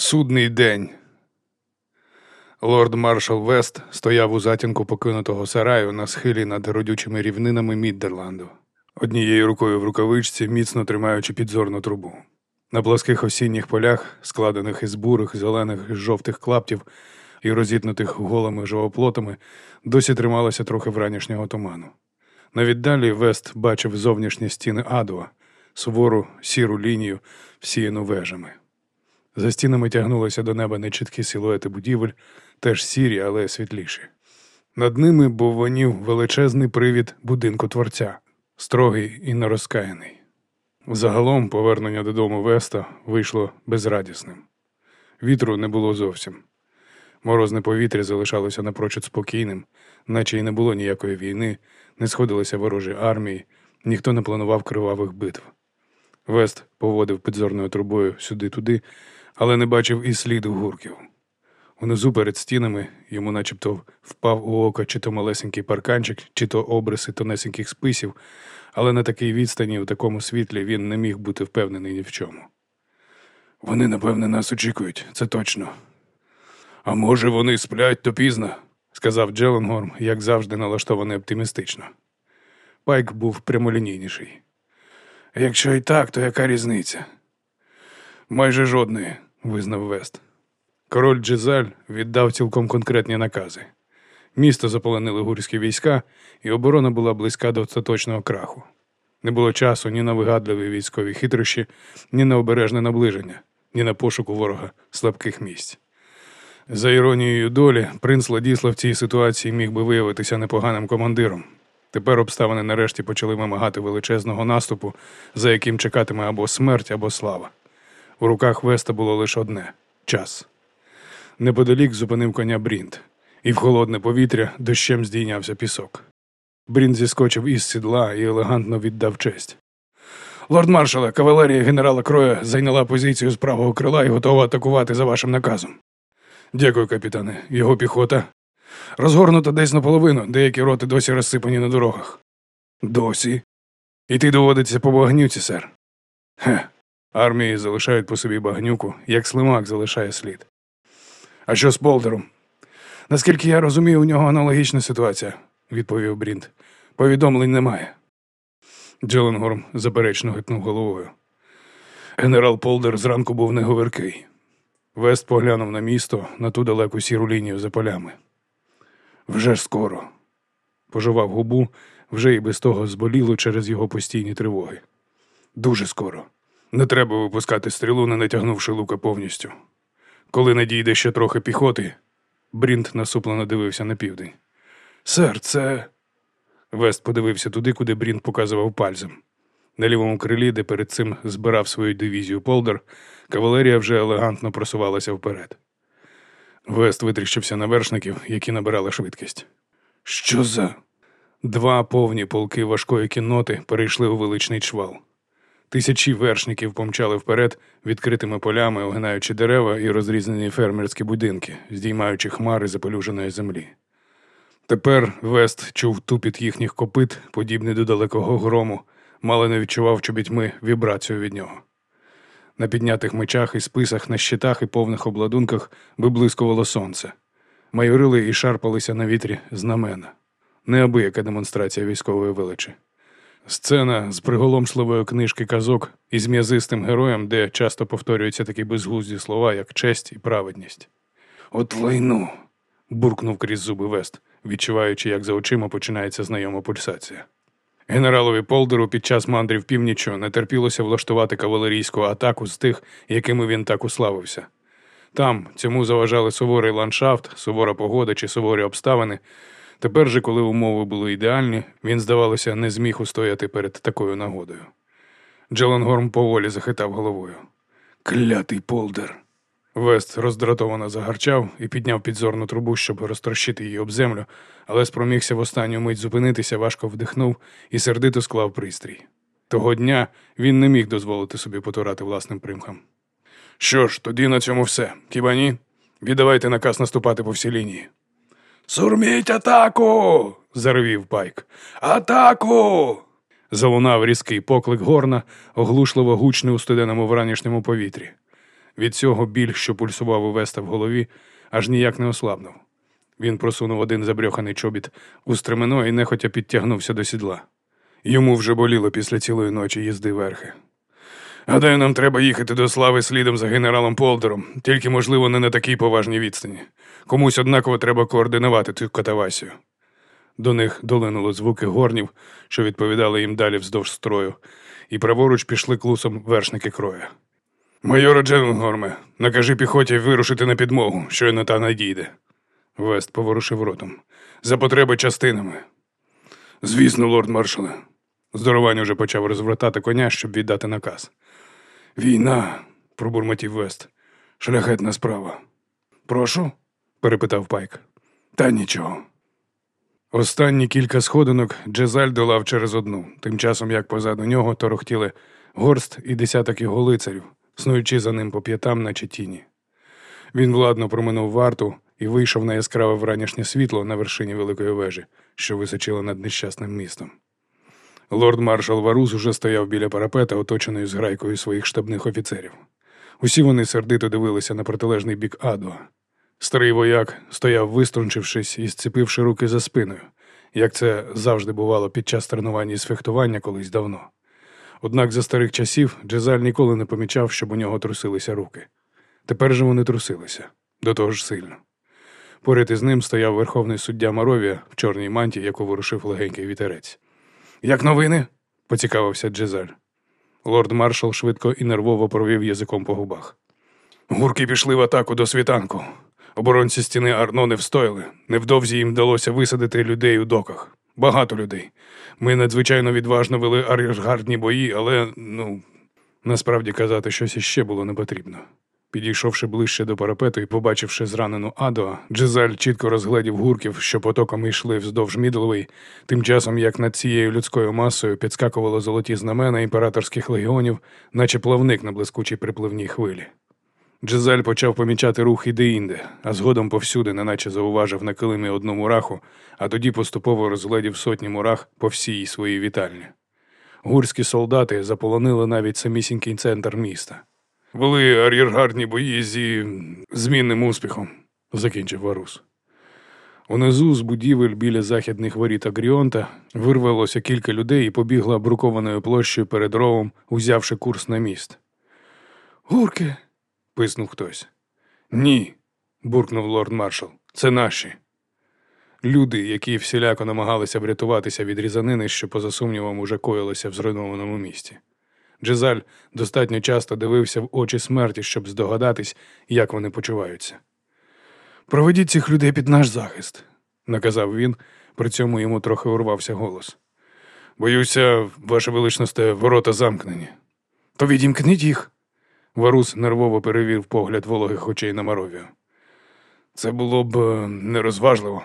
Судний день. Лорд маршал Вест стояв у затінку покинутого сараю на схилі над родючими рівнинами Міддерланду, однією рукою в рукавичці, міцно тримаючи підзорну трубу. На плоских осінніх полях, складених із бурих, зелених і жовтих клаптів і розітнутих голими живоплотами, досі трималося трохи вранішнього туману. Навіддалі Вест бачив зовнішні стіни Адуа, сувору сіру лінію, всіяну вежами. За стінами тягнулися до неба нечіткі силуети будівель, теж сірі, але світліші. Над ними був вонів величезний привід будинку творця, строгий і нерозкаяний. Загалом повернення додому Веста вийшло безрадісним. Вітру не було зовсім. Морозне повітря залишалося напрочуд спокійним, наче й не було ніякої війни, не сходилися ворожі армії, ніхто не планував кривавих битв. Вест поводив підзорною трубою сюди-туди, але не бачив і сліду гурків. Унизу перед стінами йому начебто впав у око чи то малесенький парканчик, чи то обриси тонесеньких списів, але на такій відстані у такому світлі він не міг бути впевнений ні в чому. Вони, напевне, нас очікують, це точно. А може, вони сплять то пізно, сказав Джеленгорм, як завжди налаштований оптимістично. Пайк був прямолінійніший. Якщо і так, то яка різниця? Майже жодної, визнав Вест. Король Джезаль віддав цілком конкретні накази. Місто заполонили гурські війська, і оборона була близька до остаточного краху. Не було часу ні на вигадливі військові хитрощі, ні на обережне наближення, ні на пошуку ворога слабких місць. За іронією долі, принц Ладіслав в цій ситуації міг би виявитися непоганим командиром. Тепер обставини нарешті почали вимагати величезного наступу, за яким чекатиме або смерть, або слава. У руках Веста було лише одне час. Неподалік зупинив коня Брінт, і в холодне повітря дощем здійнявся пісок. Брінт зіскочив із сідла і елегантно віддав честь. Лорд маршале, кавалерія генерала Кроя зайняла позицію з правого крила і готова атакувати за вашим наказом. Дякую, капітане. Його піхота. Розгорнута десь наполовину, деякі роти досі розсипані на дорогах. Досі. Іти доводиться по багнюці, сер. Хе. Армії залишають по собі багнюку, як слимак залишає слід. А що з Полдером? Наскільки я розумію, у нього аналогічна ситуація, відповів Брінт. Повідомлень немає. Джеленгорм заперечно гитнув головою. Генерал Полдер зранку був неговіркий. Вест поглянув на місто, на ту далеку сіру лінію за полями. Вже скоро. Пожував губу, вже і без того зболіло через його постійні тривоги. Дуже скоро. Не треба випускати стрілу, не натягнувши лука повністю. Коли надійде ще трохи піхоти, Брінт насуплено дивився на південь. Сер, це. Вест подивився туди, куди Брінт показував пальцем. На лівому крилі, де перед цим збирав свою дивізію Полдер, кавалерія вже елегантно просувалася вперед. Вест витріщився на вершників, які набирали швидкість. Що за? Два повні полки важкої кінноти перейшли у величний чвал. Тисячі вершників помчали вперед відкритими полями, огинаючи дерева і розрізнені фермерські будинки, здіймаючи хмари запелюженої землі. Тепер Вест чув тупіт їхніх копит, подібний до далекого грому, мало не відчував чобітьми вібрацію від нього. На піднятих мечах і списах, на щитах і повних обладунках виблискувало сонце. Майорили і шарпалися на вітрі знамена. Неабияка демонстрація військової величі. Сцена з приголомшливої книжки казок із м'язистим героєм, де часто повторюються такі безглузді слова, як честь і праведність. От лайну. буркнув крізь зуби Вест, відчуваючи, як за очима починається знайома пульсація. Генералові Полдеру під час мандрів північчю не терпілося влаштувати кавалерійську атаку з тих, якими він так уславився. Там цьому заважали суворий ландшафт, сувора погода чи суворі обставини. Тепер же, коли умови були ідеальні, він, здавалося, не зміг устояти перед такою нагодою. Джеленгорм поволі захитав головою. Клятий Полдер. Вест роздратовано загарчав і підняв підзорну трубу, щоб розтрощити її об землю, але спромігся в останню мить зупинитися, важко вдихнув і сердито склав пристрій. Того дня він не міг дозволити собі потурати власним примхам. Що ж, тоді на цьому все. Хіба ні? Віддавайте наказ наступати по всій лінії. Сурміть атаку. заревів пайк. Атаку. Залунав різкий поклик горна, оглушливо гучний у студеному вранішньому повітрі. Від цього біль, що пульсував у Веста в голові, аж ніяк не ослабнув. Він просунув один забрьоханий чобіт у стремено і нехотя підтягнувся до сідла. Йому вже боліло після цілої ночі їзди верхи. Гадаю, нам треба їхати до слави слідом за генералом Полдером, тільки, можливо, не на такій поважній відстані. Комусь однаково треба координувати цю катавасію. До них долинули звуки горнів, що відповідали їм далі вздовж строю, і праворуч пішли клусом вершники кроя. Майора Джеленгорме, накажи піхоті вирушити на підмогу, щойно та надійде. Вест поворушив ротом. За потреби частинами. Звісно, лорд маршале. Здоровань уже почав розвертати коня, щоб віддати наказ. Війна, пробурмотів Вест. Шляхетна справа. Прошу? перепитав Пайк. Та нічого. Останні кілька сходинок Джезаль долав через одну, тим часом як позаду нього торохтіли горст і десяток його лицарів, снуючи за ним по п'ятам, наче тіні. Він владно проминув варту і вийшов на яскраве вранішнє світло на вершині великої вежі, що височила над нещасним містом. Лорд маршал Варус уже стояв біля парапета, оточений зграйкою своїх штабних офіцерів. Усі вони сердито дивилися на протилежний бік Адуа. Старий вояк стояв, виструнчившись і зціпивши руки за спиною, як це завжди бувало під час тренувань із фехтування колись давно. Однак за старих часів Джезаль ніколи не помічав, щоб у нього трусилися руки. Тепер же вони трусилися, до того ж сильно. Поряд із ним стояв верховний суддя Маровія в чорній манті, яку ворушив легенький вітерець. Як новини? поцікавився Джезаль. Лорд маршал швидко і нервово провів язиком по губах. Гурки пішли в атаку до світанку. Оборонці стіни Арно не встояли. Невдовзі їм вдалося висадити людей у доках. Багато людей. Ми надзвичайно відважно вели ар'єргардні бої, але, ну, насправді казати щось іще було не потрібно. Підійшовши ближче до парапету і побачивши зранену Адоа, Джезаль чітко розгледів гурків, що потоками йшли вздовж Мідловий, тим часом як над цією людською масою підскакували золоті знамена імператорських легіонів, наче плавник на блискучій припливній хвилі. Джезаль почав помічати рух і деінде, а згодом повсюди, неначе зауважив на килимі одну мураху, а тоді поступово розгледів сотні мурах по всій своїй вітальні. Гурські солдати заполонили навіть самісінький центр міста. Вели ар'єргардні бої зі змінним успіхом, закінчив Варус. Унизу з будівель біля західних воріт Агріонта вирвалося кілька людей і побігла брукованою площею перед ровом, узявши курс на міст. Гурки. Писнув хтось. Ні, буркнув лорд маршал. Це наші. Люди, які всіляко намагалися врятуватися від різанини, що, поза сумнівом, уже коїлося в зруйнованому місті. Джезаль достатньо часто дивився в очі смерті, щоб здогадатись, як вони почуваються. Проведіть цих людей під наш захист, наказав він, при цьому йому трохи урвався голос. Боюся, ваше величносте, ворота замкнені. То відімкніть їх. Варус нервово перевів погляд вологих очей на Маровію. Це було б е, нерозважливо.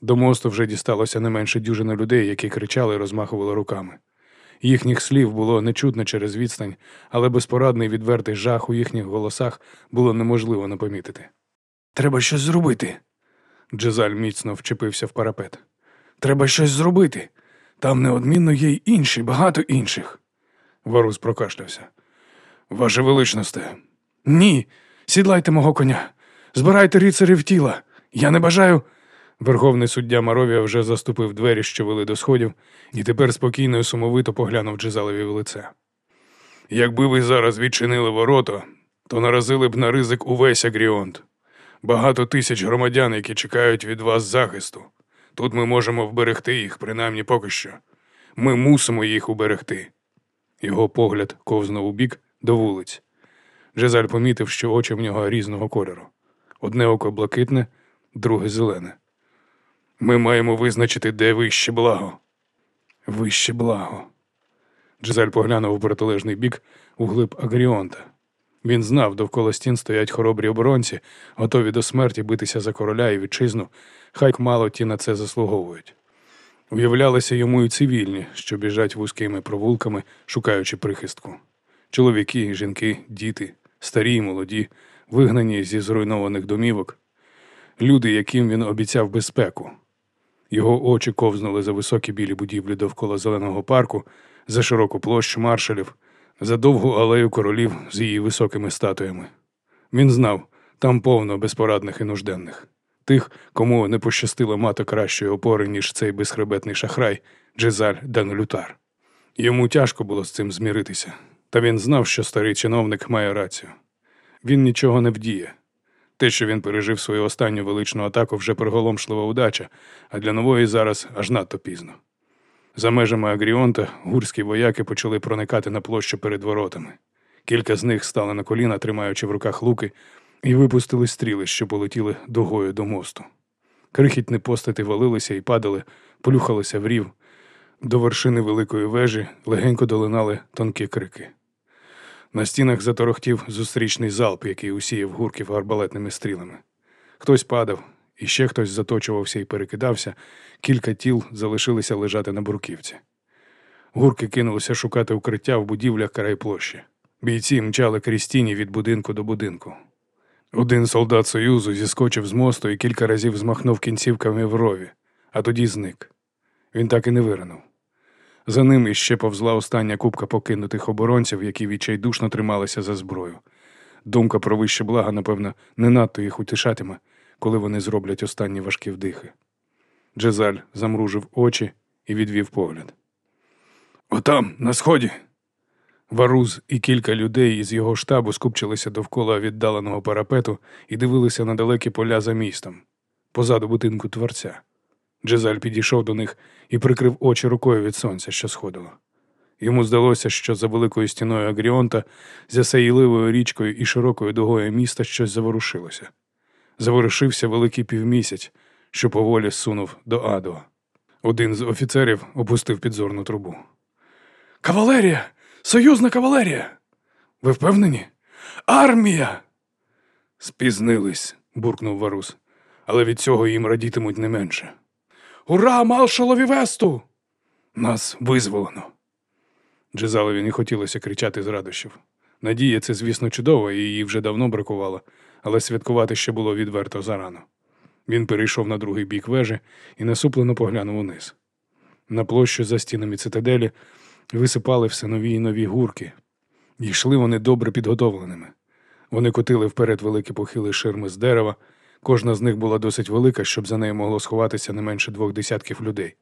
До мосту вже дісталося не менше дюжини людей, які кричали і розмахували руками. Їхніх слів було не чутно через відстань, але безпорадний відвертий жах у їхніх голосах було неможливо не помітити. Треба щось зробити. Джезаль міцно вчепився в парапет. Треба щось зробити. Там неодмінно є й інші, багато інших. Варус прокашлявся. Ваше величносте. Ні. Сідлайте мого коня. Збирайте рицарів тіла. Я не бажаю. Верховний суддя Маровія вже заступив двері, що вели до сходів, і тепер спокійно і сумовито поглянув Джезалеві в лице. Якби ви зараз відчинили ворота, то наразили б на ризик увесь Агріонт. Багато тисяч громадян, які чекають від вас захисту. Тут ми можемо вберегти їх, принаймні поки що. Ми мусимо їх уберегти. Його погляд ковзнув у бік до вулиць. Джезаль помітив, що очі в нього різного кольору. Одне око блакитне, друге зелене. Ми маємо визначити, де вище благо. Вище благо. Джезаль поглянув у протилежний бік у глиб Агріонта. Він знав, довкола стін стоять хоробрі оборонці, готові до смерті битися за короля і вітчизну, хай мало ті на це заслуговують. Уявлялися йому і цивільні, що біжать вузькими провулками, шукаючи прихистку. Чоловіки, жінки, діти, старі й молоді, вигнані зі зруйнованих домівок, люди, яким він обіцяв безпеку. Його очі ковзнули за високі білі будівлі довкола зеленого парку, за широку площу маршалів, за довгу алею королів з її високими статуями. Він знав, там повно безпорадних і нужденних, тих, кому не пощастило мати кращої опори, ніж цей безхребетний шахрай Джезаль Данлютар. Йому тяжко було з цим зміритися, та він знав, що старий чиновник має рацію. Він нічого не вдіє. Те, що він пережив свою останню величну атаку, вже приголомшлива удача, а для нової зараз аж надто пізно. За межами Агріонта гурські вояки почали проникати на площу перед воротами. Кілька з них стали на коліна, тримаючи в руках луки, і випустили стріли, що полетіли дугою до мосту. Крихітні постаті валилися і падали, плюхалися в рів. До вершини великої вежі легенько долинали тонкі крики. На стінах заторохтів зустрічний залп, який усіяв гурків арбалетними стрілами. Хтось падав, і ще хтось заточувався і перекидався, кілька тіл залишилися лежати на бурківці. Гурки кинулися шукати укриття в будівлях край площі. Бійці мчали крізь тіні від будинку до будинку. Один солдат Союзу зіскочив з мосту і кілька разів змахнув кінцівками в рові, а тоді зник. Він так і не виринув. За ним іще повзла остання купка покинутих оборонців, які відчайдушно трималися за зброю. Думка про вище блага, напевно, не надто їх утішатиме, коли вони зроблять останні важкі вдихи. Джезаль замружив очі і відвів погляд. Отам, на сході. Варуз і кілька людей із його штабу скупчилися довкола віддаленого парапету і дивилися на далекі поля за містом, позаду будинку творця. Джезаль підійшов до них і прикрив очі рукою від сонця, що сходило. Йому здалося, що за великою стіною Агріонта, за саїливою річкою і широкою дугою міста щось заворушилося. Заворушився великий півмісяць, що поволі сунув до Адо. Один з офіцерів опустив підзорну трубу. Кавалерія! Союзна кавалерія! Ви впевнені? Армія! Спізнились, буркнув Варус, але від цього їм радітимуть не менше. Ура, маршалові весту! Нас визволено. Джезалові не хотілося кричати з радощів. Надія це, звісно, чудово, і її вже давно бракувало, але святкувати ще було відверто зарано. Він перейшов на другий бік вежі і насуплено поглянув униз. На площу за стінами цитаделі висипали все нові й нові гурки. Йшли вони добре підготовленими. Вони котили вперед великі похили ширми з дерева, Кожна з них була досить велика, щоб за нею могло сховатися не менше двох десятків людей.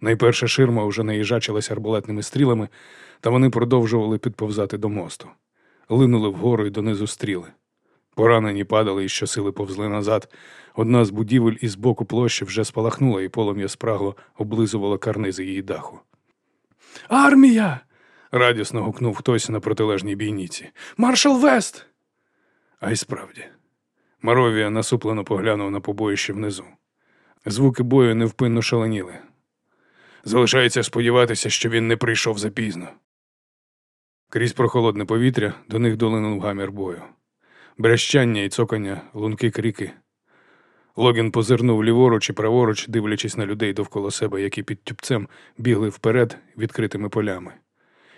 Найперша ширма вже наїжачилася арбалетними стрілами, та вони продовжували підповзати до мосту. Линули вгору і донизу стріли. Поранені падали і щосили повзли назад. Одна з будівель із боку площі вже спалахнула, і полум'я спрагло облизувало карнизи її даху. Армія! радісно гукнув хтось на протилежній бійниці. Маршал Вест! А й справді. Маровія насуплено поглянув на побоїще внизу. Звуки бою невпинно шаленіли. Залишається сподіватися, що він не прийшов запізно. Крізь прохолодне повітря до них долинув гамір бою. Брещання і цокання, лунки крики. Логін позирнув ліворуч і праворуч, дивлячись на людей довкола себе, які під тюбцем бігли вперед відкритими полями.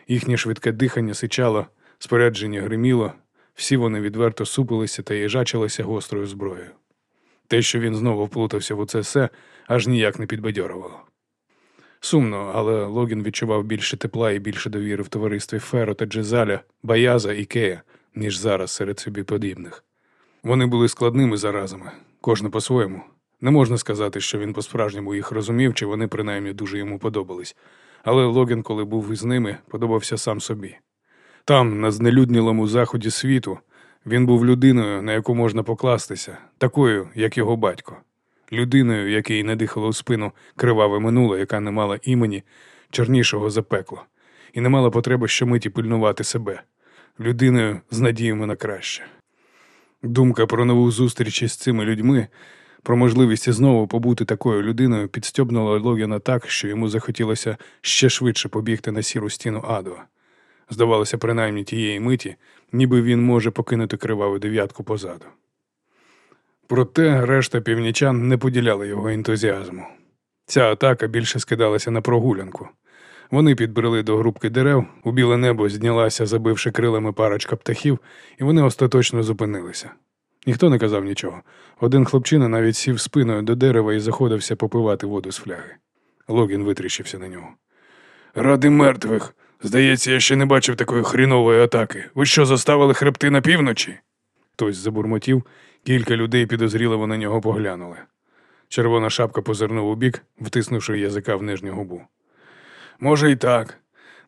Їхнє швидке дихання сичало, спорядження гриміло, всі вони відверто супилися та їжачилися гострою зброєю. Те, що він знову вплутався в оце все, аж ніяк не підбадьорувало. Сумно, але Логін відчував більше тепла і більше довіри в товаристві Феро та Джезаля, Баяза і Кея, ніж зараз серед собі подібних. Вони були складними заразами, кожне по-своєму. Не можна сказати, що він по-справжньому їх розумів, чи вони принаймні дуже йому подобались. Але Логін, коли був із ними, подобався сам собі. Там, на знелюднілому заході світу, він був людиною, на яку можна покластися, такою, як його батько, людиною, якій не дихало у спину криваве минуле, яка не мала імені чорнішого за пекло, і не мала потреби щомиті пильнувати себе, людиною з надіями на краще. Думка про нову зустріч із цими людьми, про можливість знову побути такою людиною, підстьобнула Логіна так, що йому захотілося ще швидше побігти на сіру стіну Адуа. Здавалося, принаймні тієї миті, ніби він може покинути криваву дев'ятку позаду. Проте решта північан не поділяла його ентузіазму. Ця атака більше скидалася на прогулянку. Вони підбрели до грубки дерев, у біле небо знялася, забивши крилами парочка птахів, і вони остаточно зупинилися. Ніхто не казав нічого. Один хлопчина навіть сів спиною до дерева і заходився попивати воду з фляги. Логін витріщився на нього. Ради мертвих, Здається, я ще не бачив такої хрінової атаки. Ви що, заставили хребти на півночі? Хтось забурмотів, кілька людей підозріливо на нього поглянули. Червона шапка позирнув у бік, втиснувши язика в нижню губу. Може, і так.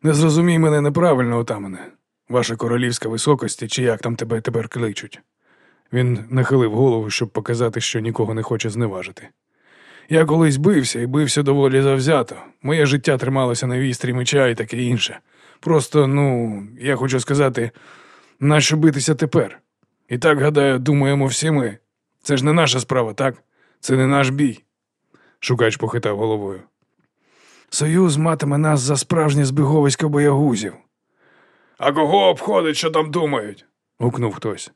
Не зрозумій мене неправильно, отамане. Ваша королівська високості, чи як там тебе тепер кличуть. Він нахилив голову, щоб показати, що нікого не хоче зневажити. Я колись бився і бився доволі завзято. Моє життя трималося на вістрі меча і таке інше. Просто, ну, я хочу сказати, нащо битися тепер? І так, гадаю, думаємо всі ми. Це ж не наша справа, так? Це не наш бій. Шукач похитав головою. Союз матиме нас за справжнє збіговисько боягузів. А кого обходить, що там думають? гукнув хтось.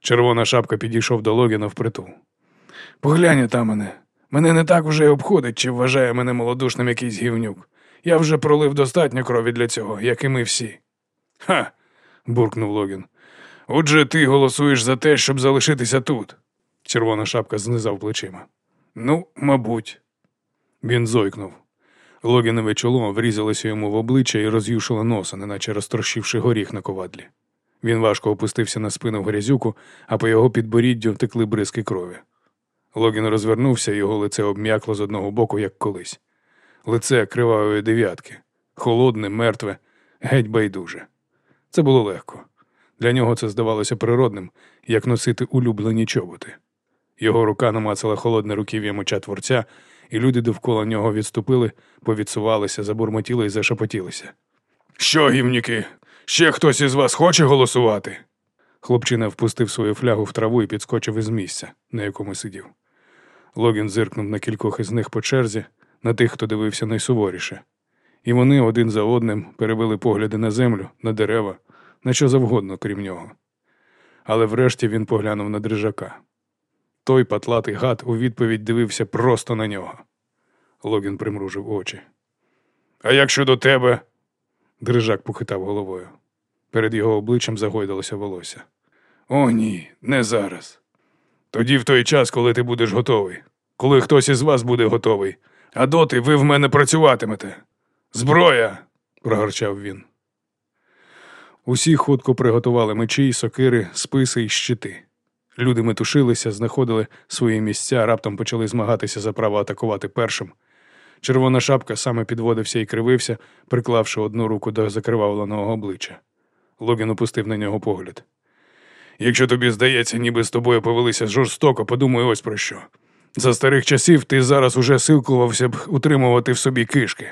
Червона шапка підійшов до Логіна впритул. Поглянь та мене. Мене не так уже й обходить, чи вважає мене молодушним якийсь гівнюк. Я вже пролив достатньо крові для цього, як і ми всі. Ха. буркнув Логін. Отже, ти голосуєш за те, щоб залишитися тут. Червона шапка знизав плечима. Ну, мабуть. Він зойкнув. Логінове чоло врізалося йому в обличчя і роз'юшило носа, неначе розтрощивши горіх на ковадлі. Він важко опустився на спину в грязюку, а по його підборіддю втекли бризки крові. Логін розвернувся, його лице обм'якло з одного боку, як колись. Лице кривавої дев'ятки, холодне, мертве, геть байдуже. Це було легко. Для нього це здавалося природним, як носити улюблені чоботи. Його рука намацала холодне руків'я меча творця, і люди довкола нього відступили, повідсувалися, забурмотіли і зашепотілися. Що, гівніки? Ще хтось із вас хоче голосувати? Хлопчина впустив свою флягу в траву і підскочив із місця, на якому сидів. Логін зиркнув на кількох із них по черзі, на тих, хто дивився найсуворіше. І вони один за одним перевели погляди на землю, на дерева, на що завгодно, крім нього. Але врешті він поглянув на дрижака. Той патлатий гад у відповідь дивився просто на нього. Логін примружив очі. А як щодо тебе? Дрижак похитав головою. Перед його обличчям загойдалося волосся. О, ні, не зараз. Тоді в той час, коли ти будеш готовий, коли хтось із вас буде готовий, а доти ви в мене працюватимете. Зброя. прогорчав він. Усі хутко приготували мечі, сокири, списи і щити. Люди метушилися, знаходили свої місця, раптом почали змагатися за право атакувати першим. Червона шапка саме підводився і кривився, приклавши одну руку до закривавленого обличчя. Логін опустив на нього погляд. Якщо тобі здається, ніби з тобою повелися жорстоко, подумай ось про що. За старих часів ти зараз уже силкувався б утримувати в собі кишки.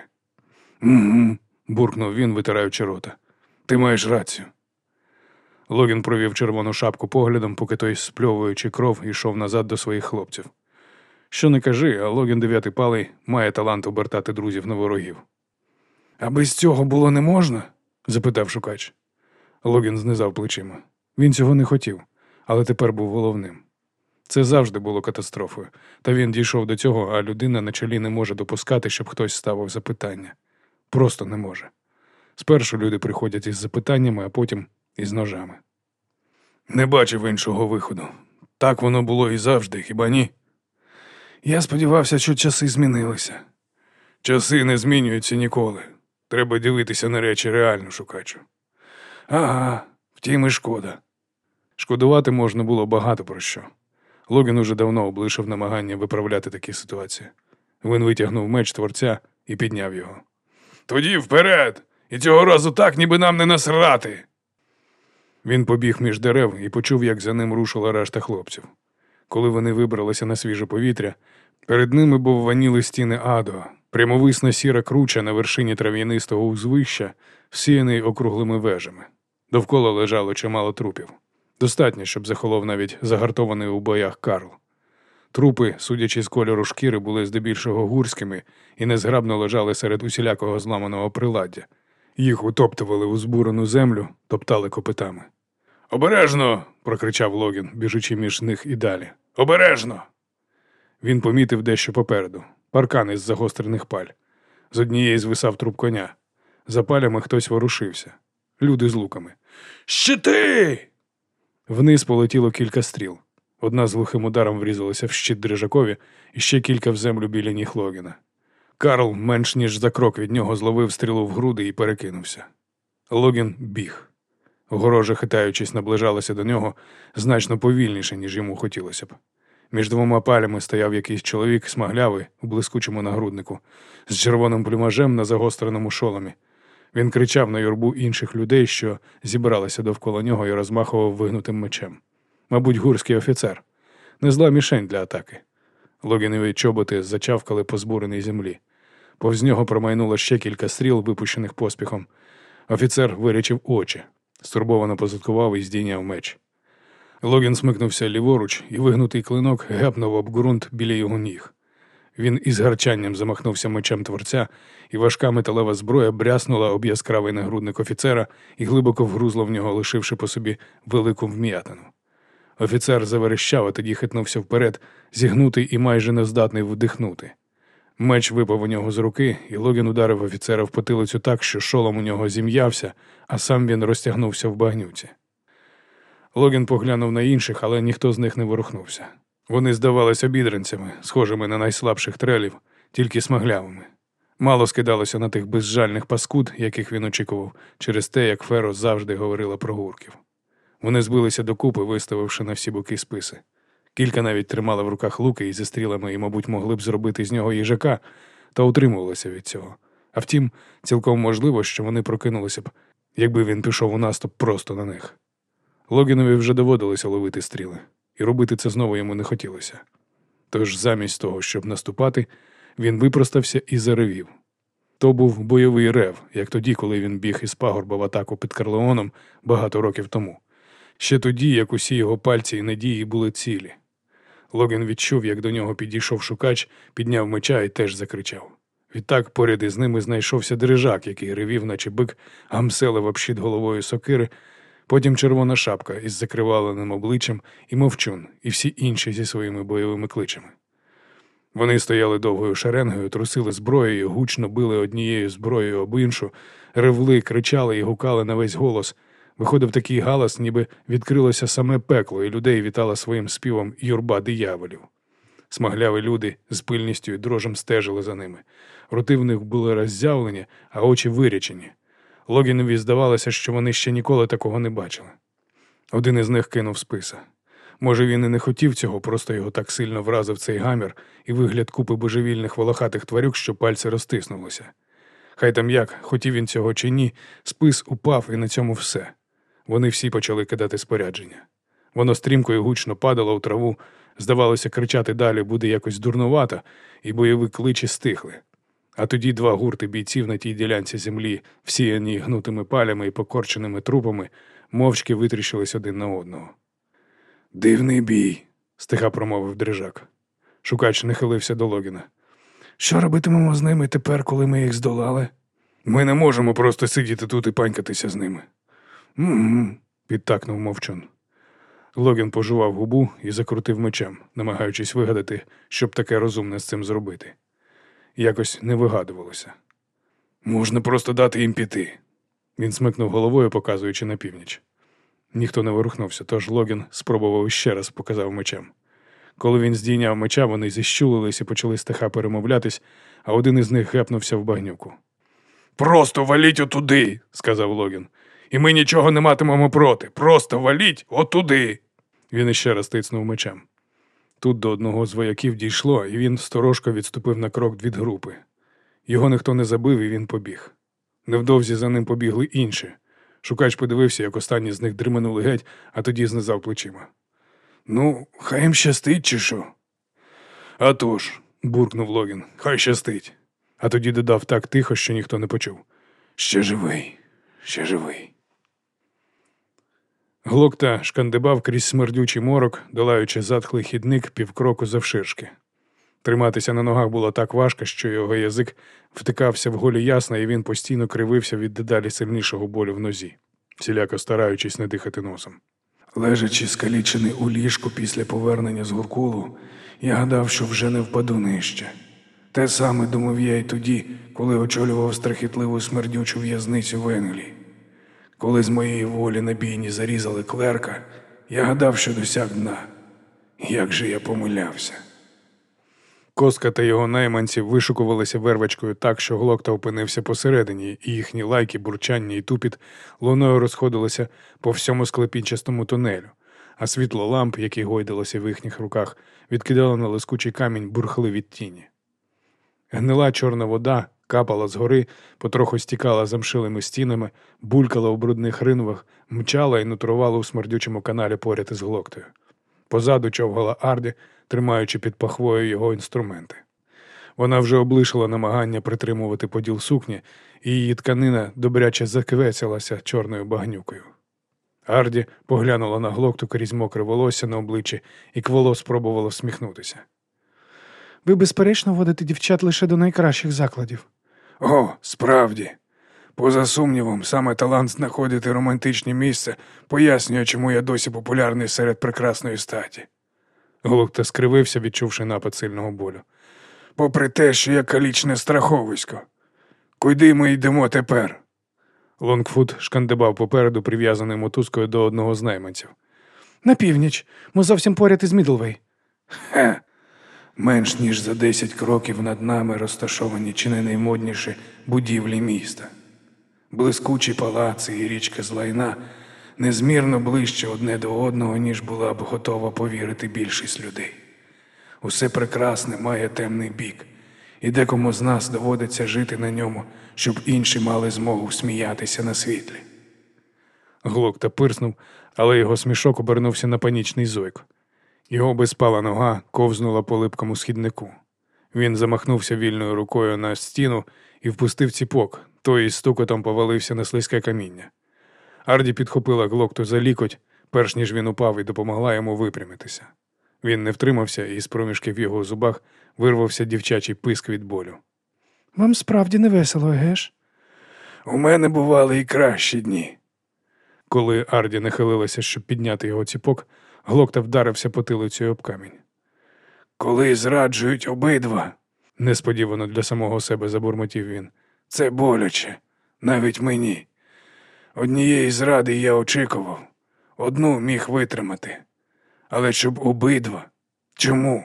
«Угу», – буркнув він, витираючи рота. Ти маєш рацію. Логін провів червону шапку поглядом, поки той, спльовуючи кров, йшов назад до своїх хлопців. Що не кажи, а Логін дев'ятий палий має талант обертати друзів на ворогів. А без цього було не можна? запитав шукач. Логін знизав плечима. Він цього не хотів, але тепер був головним. Це завжди було катастрофою, та він дійшов до цього, а людина на чолі не може допускати, щоб хтось ставив запитання. Просто не може. Спершу люди приходять із запитаннями, а потім із ножами. Не бачив іншого виходу. Так воно було і завжди, хіба ні? Я сподівався, що часи змінилися. Часи не змінюються ніколи. Треба дивитися на речі реально шукачу. Ага, втім і шкода. Шкодувати можна було багато про що. Логін уже давно облишив намагання виправляти такі ситуації. Він витягнув меч творця і підняв його. Тоді вперед! І цього разу так, ніби нам не насрати. Він побіг між дерев і почув, як за ним рушила решта хлопців. Коли вони вибралися на свіже повітря, перед ними був ваніли стіни Адо, прямовисна сіра круча на вершині трав'янистого узвища, всіяний округлими вежами. Довкола лежало чимало трупів. Достатньо, щоб захолов навіть загартований у боях Карл. Трупи, судячи з кольору шкіри, були здебільшого гурськими і незграбно лежали серед усілякого зламаного приладдя. Їх утоптували у збурену землю, топтали копитами. Обережно. прокричав Логін, біжучи між них і далі. Обережно. Він помітив дещо попереду паркан із загострених паль. З однієї звисав труп коня. За палями хтось ворушився. Люди з луками. Щити! Вниз полетіло кілька стріл. Одна з глухим ударом врізалася в щит Дрижакові і ще кілька в землю біля ніг Логіна. Карл менш ніж за крок від нього зловив стрілу в груди і перекинувся. Логін біг. Огорожа, хитаючись, наближалася до нього значно повільніше, ніж йому хотілося б. Між двома палями стояв якийсь чоловік смаглявий у блискучому нагруднику, з червоним плюмажем на загостреному шоломі. Він кричав на юрбу інших людей, що зібралися довкола нього і розмахував вигнутим мечем. Мабуть, гурський офіцер. Незла мішень для атаки. Логінові чоботи зачавкали по збуреній землі. Повз нього промайнуло ще кілька стріл, випущених поспіхом. Офіцер вирячив очі, стурбовано позадкував і здійняв меч. Логін смикнувся ліворуч, і вигнутий клинок гепнув об ґрунт біля його ніг. Він із гарчанням замахнувся мечем творця, і важка металева зброя бряснула об яскравий нагрудник офіцера і глибоко вгрузла в нього, лишивши по собі велику вм'ятину. Офіцер заверещав, а тоді хитнувся вперед, зігнутий і майже нездатний вдихнути. Меч випав у нього з руки, і Логін ударив офіцера в потилицю так, що шолом у нього зім'явся, а сам він розтягнувся в багнюці. Логін поглянув на інших, але ніхто з них не ворухнувся. Вони здавалися обідранцями, схожими на найслабших трелів, тільки смаглявими. Мало скидалося на тих безжальних паскуд, яких він очікував, через те, як Феро завжди говорила про гурків. Вони збилися докупи, виставивши на всі боки списи. Кілька навіть тримали в руках луки і зі стрілами, і, мабуть, могли б зробити з нього їжака, та утримувалися від цього. А втім, цілком можливо, що вони прокинулися б, якби він пішов у наступ просто на них. Логінові вже доводилося ловити стріли, і робити це знову йому не хотілося. Тож, замість того, щоб наступати, він випростався і заревів. То був бойовий рев, як тоді, коли він біг із пагорба в атаку під Карлеоном багато років тому. Ще тоді, як усі його пальці і надії були цілі. Логін відчув, як до нього підійшов шукач, підняв меча і теж закричав. Відтак поряд із ними знайшовся дрижак, який ревів, наче бик, гамселив общід головою сокири, потім червона шапка із закриваленим обличчям і мовчун, і всі інші зі своїми бойовими кличами. Вони стояли довгою шеренгою, трусили зброєю, гучно били однією зброєю об іншу, ревли, кричали і гукали на весь голос. Виходив такий галас, ніби відкрилося саме пекло, і людей вітала своїм співом юрба дияволів. Смагляві люди з пильністю і дрожем стежили за ними. Роти в них були роззявлені, а очі вирячені. Логінові здавалося, що вони ще ніколи такого не бачили. Один із них кинув списа. Може, він і не хотів цього, просто його так сильно вразив цей гамір і вигляд купи божевільних волохатих тварюк, що пальці розтиснулися. Хай там як, хотів він цього чи ні, спис упав і на цьому все. Вони всі почали кидати спорядження. Воно стрімко і гучно падало у траву, здавалося, кричати далі буде якось дурнувато, і бойові кличі стихли. А тоді два гурти бійців на тій ділянці землі, всіяні гнутими палями і покорченими трупами, мовчки витріщились один на одного. Дивний бій, стиха промовив дрижак. Шукач нахилився до Логіна. Що робитимемо з ними тепер, коли ми їх здолали? Ми не можемо просто сидіти тут і панькатися з ними. «М-м-м», підтакнув мовчун. Логін пожував губу і закрутив мечем, намагаючись вигадати, щоб таке розумне з цим зробити. Якось не вигадувалося. Можна просто дати їм піти. Він смикнув головою, показуючи на північ. Ніхто не ворухнувся, тож Логін спробував ще раз показав мечем. Коли він здійняв меча, вони зіщулились і почали стиха перемовлятись, а один із них гепнувся в багнюку. Просто валіть отуди, сказав Логін. І ми нічого не матимемо проти. Просто валіть отуди. Він іще раз тицнув мечем. Тут до одного з вояків дійшло, і він сторожко відступив на крок від групи. Його ніхто не забив, і він побіг. Невдовзі за ним побігли інші. Шукач подивився, як останні з них дриманули геть, а тоді знизав плечима. Ну, хай їм щастить, чи що? «А тож», – буркнув Логін, хай щастить. А тоді додав так тихо, що ніхто не почув. Ще живий, ще живий. Глокта шкандибав крізь смердючий морок, долаючи затхлий хідник півкроку завширшки. Триматися на ногах було так важко, що його язик втикався в голі ясна, і він постійно кривився від дедалі сильнішого болю в нозі, всіляко стараючись не дихати носом. Лежачи скалічений у ліжку після повернення з гуркулу, я гадав, що вже не впаду нижче. Те саме думав я й тоді, коли очолював страхітливу смердючу в'язницю в Енглі. Коли з моєї волі на бійні зарізали клерка, я гадав, що досяг дна. Як же я помилявся. Коска та його найманці вишукувалися вервочкою так, що глокта опинився посередині, і їхні лайки, бурчання і тупіт луною розходилися по всьому склепінчастому тунелю, а світло ламп, які гойдалося в їхніх руках, відкидало на лискучий камінь бурхливі тіні. Гнила чорна вода капала згори, потроху стікала замшилими стінами, булькала у брудних ринвах, мчала і нутрувала у смердючому каналі поряд із глоктою. Позаду човгала Арді, тримаючи під пахвою його інструменти. Вона вже облишила намагання притримувати поділ сукні, і її тканина добряче заквецялася чорною багнюкою. Арді поглянула на глокту крізь мокре волосся на обличчі, і кволо спробувала всміхнутися. Ви, безперечно, водите дівчат лише до найкращих закладів. О, справді. Поза сумнівом, саме талант знаходити романтичне місце пояснює, чому я досі популярний серед прекрасної статі. Глукта скривився, відчувши напад сильного болю. Попри те, що я калічне страховисько. Куди ми йдемо тепер? Лонгфут шкандибав попереду, прив'язаний мотузкою до одного з найманців. На північ. Ми зовсім поряд із Мідлвей. Хе. Менш ніж за десять кроків над нами розташовані чи не наймодніші будівлі міста. Блискучі палаци і річка з лайна незмірно ближче одне до одного, ніж була б готова повірити більшість людей. Усе прекрасне має темний бік, і декому з нас доводиться жити на ньому, щоб інші мали змогу сміятися на світлі. Глокта пирснув, але його смішок обернувся на панічний зойк. Його безпала нога ковзнула по липкому східнику. Він замахнувся вільною рукою на стіну і впустив ціпок, той із стукотом повалився на слизьке каміння. Арді підхопила глокту за лікоть, перш ніж він упав і допомогла йому випрямитися. Він не втримався, і з проміжки в його зубах вирвався дівчачий писк від болю. Вам справді не весело, геш? У мене бували і кращі дні. Коли Арді нахилилася, щоб підняти його ціпок, глокта вдарився потилицею об камінь. Коли зраджують обидва, несподівано для самого себе забурмотів він. Це боляче, навіть мені. Однієї зради я очікував, одну міг витримати. Але щоб обидва. Чому?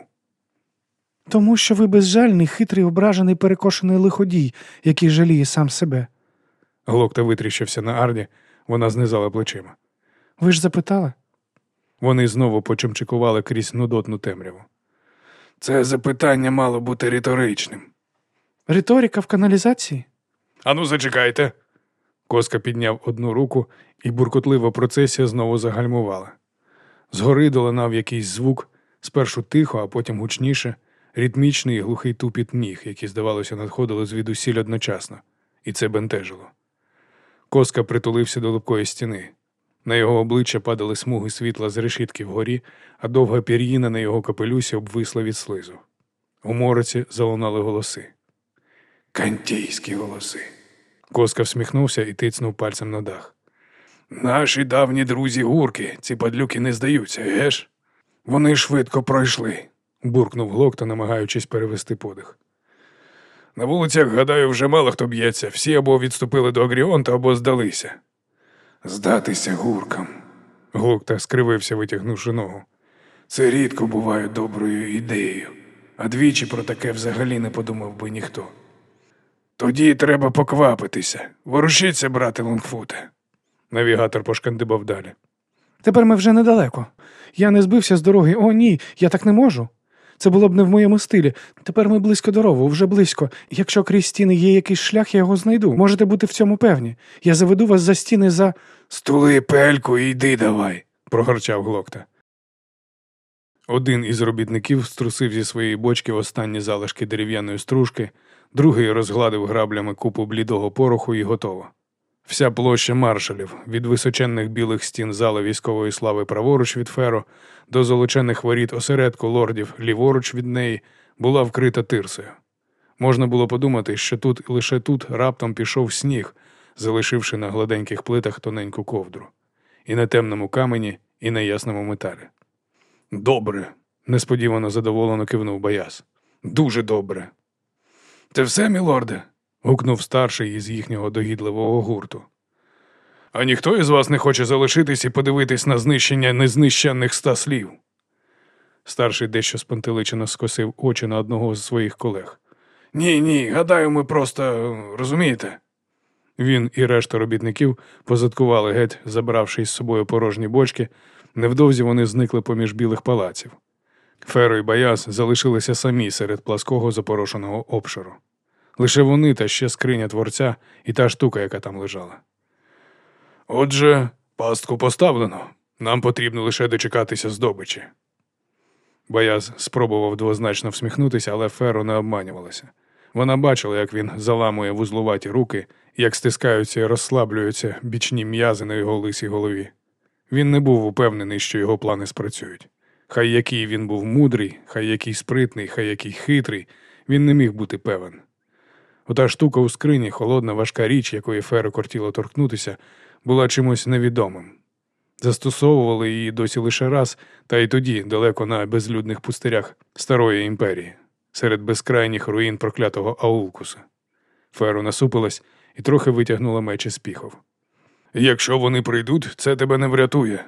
Тому що ви безжальний, хитрий, ображений, перекошений лиходій, який жаліє сам себе. Глокта витріщився на Арді, вона знизала плечима. Ви ж запитали? Вони знову почимчикували крізь нудотну темряву. Це запитання мало бути риторичним. Риторика в каналізації? Ану, зачекайте. Коска підняв одну руку, і буркотлива процесія знову загальмувала. Згори долинав якийсь звук, спершу тихо, а потім гучніше, ритмічний і глухий тупіт ніг, які, здавалося, надходили звідусіль одночасно, і це бентежило. Коска притулився до липкої стіни. На його обличчя падали смуги світла з решітки вгорі, а довга пір'їна на його капелюсі обвисла від слизу. У мороці залунали голоси. Кантійські голоси. Коска всміхнувся і тицнув пальцем на дах. Наші давні друзі гурки, ці падлюки не здаються, геш? Вони швидко пройшли, буркнув глокта, намагаючись перевести подих. На вулицях, гадаю, вже мало хто б'ється, всі або відступили до Агріонта, або здалися. Здатися гуркам. Глокта скривився, витягнувши ногу. Це рідко буває доброю ідеєю, а двічі про таке взагалі не подумав би ніхто. Тоді треба поквапитися. Ворушіться, брате Лонгфуте. Навігатор пошкандибав далі. Тепер ми вже недалеко. Я не збився з дороги. О, ні, я так не можу. Це було б не в моєму стилі. Тепер ми близько до рову, вже близько. Якщо крізь стіни є якийсь шлях, я його знайду. Можете бути в цьому певні. Я заведу вас за стіни за. Стули пельку і йди давай, прогорчав глокта. Один із робітників струсив зі своєї бочки останні залишки дерев'яної стружки, другий розгладив граблями купу блідого пороху і готово. Вся площа маршалів від височенних білих стін зали військової слави праворуч від феро до золочених воріт осередку лордів ліворуч від неї була вкрита тирсою. Можна було подумати, що тут лише тут раптом пішов сніг, залишивши на гладеньких плитах тоненьку ковдру, і на темному камені, і на ясному металі. Добре, несподівано задоволено кивнув Баяс. Дуже добре. Це все, мілорде? гукнув старший із їхнього догідливого гурту. А ніхто із вас не хоче залишитись і подивитись на знищення незнищенних ста слів. Старший дещо спантеличено скосив очі на одного з своїх колег. Ні, ні, гадаю, ми просто розумієте. Він і решта робітників позадкували геть, забравши із собою порожні бочки. Невдовзі вони зникли поміж білих палаців. Феро і Баяс залишилися самі серед плаского запорошеного обширу. Лише вони та ще скриня творця і та штука, яка там лежала. Отже, пастку поставлено. Нам потрібно лише дочекатися здобичі. Баяз спробував двозначно всміхнутися, але Феро не обманювалася. Вона бачила, як він заламує вузлуваті руки, як стискаються і розслаблюються бічні м'язи на його лисій голові. Він не був упевнений, що його плани спрацюють. Хай який він був мудрий, хай який спритний, хай який хитрий, він не міг бути певен. Ота штука у скрині, холодна, важка річ, якої Феро кортіло торкнутися, була чимось невідомим. Застосовували її досі лише раз, та й тоді, далеко на безлюдних пустирях старої імперії, серед безкрайніх руїн проклятого Аулкуса. Феро насупилась і трохи витягнула меч із піхов. Якщо вони прийдуть, це тебе не врятує,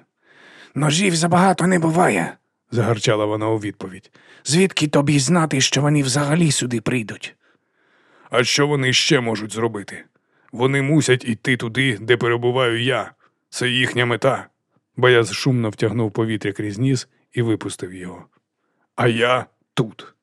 Ножів забагато не буває. загарчала вона у відповідь. Звідки тобі знати, що вони взагалі сюди прийдуть? А що вони ще можуть зробити? Вони мусять іти туди, де перебуваю я. Це їхня мета. Бояз шумно втягнув повітря крізь ніс і випустив його. А я тут.